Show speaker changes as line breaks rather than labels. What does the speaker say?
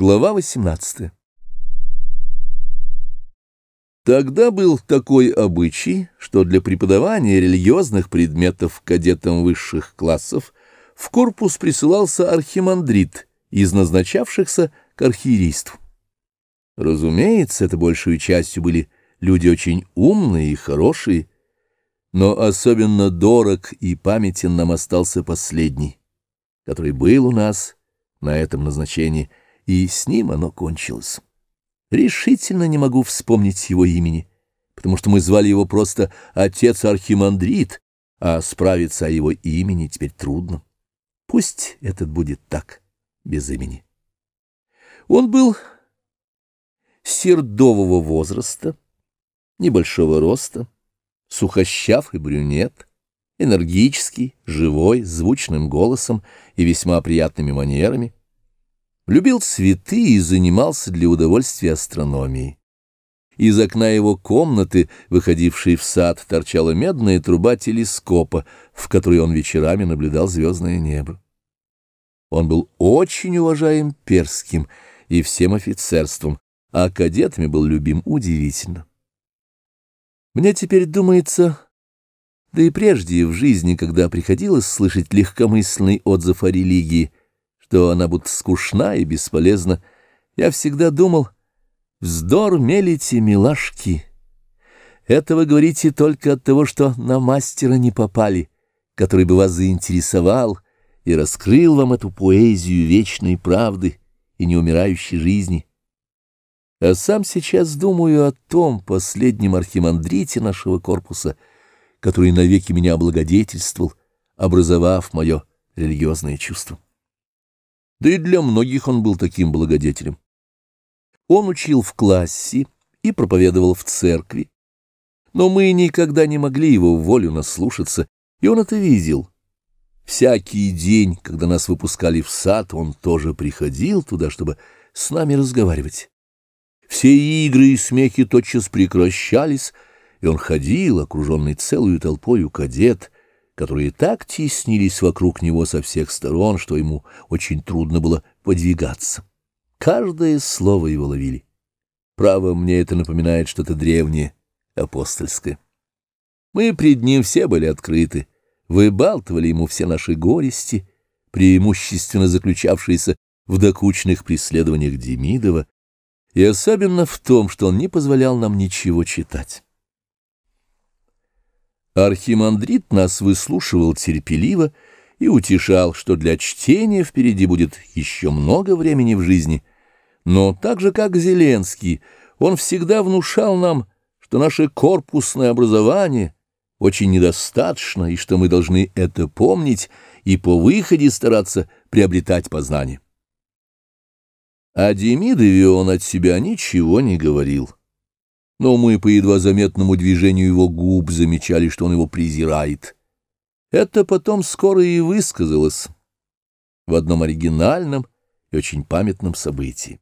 Глава 18 Тогда был такой обычай, что для преподавания религиозных предметов кадетам высших классов в корпус присылался архимандрит из назначавшихся к архиерейству. Разумеется, это большей частью были люди очень умные и хорошие, но особенно дорог и памятен нам остался последний, который был у нас на этом назначении, и с ним оно кончилось. Решительно не могу вспомнить его имени, потому что мы звали его просто «Отец Архимандрит», а справиться о его имени теперь трудно. Пусть этот будет так, без имени. Он был сердового возраста, небольшого роста, сухощав и брюнет, энергический, живой, звучным голосом и весьма приятными манерами, любил цветы и занимался для удовольствия астрономией. Из окна его комнаты, выходившей в сад, торчала медная труба телескопа, в которой он вечерами наблюдал звездное небо. Он был очень уважаем перским и всем офицерством, а кадетами был любим удивительно. Мне теперь думается, да и прежде в жизни, когда приходилось слышать легкомысленный отзыв о религии, что она будто скучна и бесполезна, я всегда думал, вздор мелите, милашки. Это вы говорите только от того, что на мастера не попали, который бы вас заинтересовал и раскрыл вам эту поэзию вечной правды и неумирающей жизни. А сам сейчас думаю о том последнем архимандрите нашего корпуса, который навеки меня облагодетельствовал, образовав мое религиозное чувство. Да и для многих он был таким благодетелем. Он учил в классе и проповедовал в церкви, но мы никогда не могли его волю наслушаться, и он это видел. Всякий день, когда нас выпускали в сад, он тоже приходил туда, чтобы с нами разговаривать. Все игры и смехи тотчас прекращались, и он ходил, окруженный целую толпою кадет, которые так теснились вокруг него со всех сторон, что ему очень трудно было подвигаться. Каждое слово его ловили. Право, мне это напоминает что-то древнее, апостольское. Мы пред ним все были открыты, выбалтывали ему все наши горести, преимущественно заключавшиеся в докучных преследованиях Демидова, и особенно в том, что он не позволял нам ничего читать. Архимандрит нас выслушивал терпеливо и утешал, что для чтения впереди будет еще много времени в жизни, но так же, как Зеленский, он всегда внушал нам, что наше корпусное образование очень недостаточно, и что мы должны это помнить и по выходе стараться приобретать познание. О Демидове он от себя ничего не говорил. Но мы по едва заметному движению его губ замечали, что он его презирает. Это потом скоро и высказалось в одном оригинальном и очень памятном событии.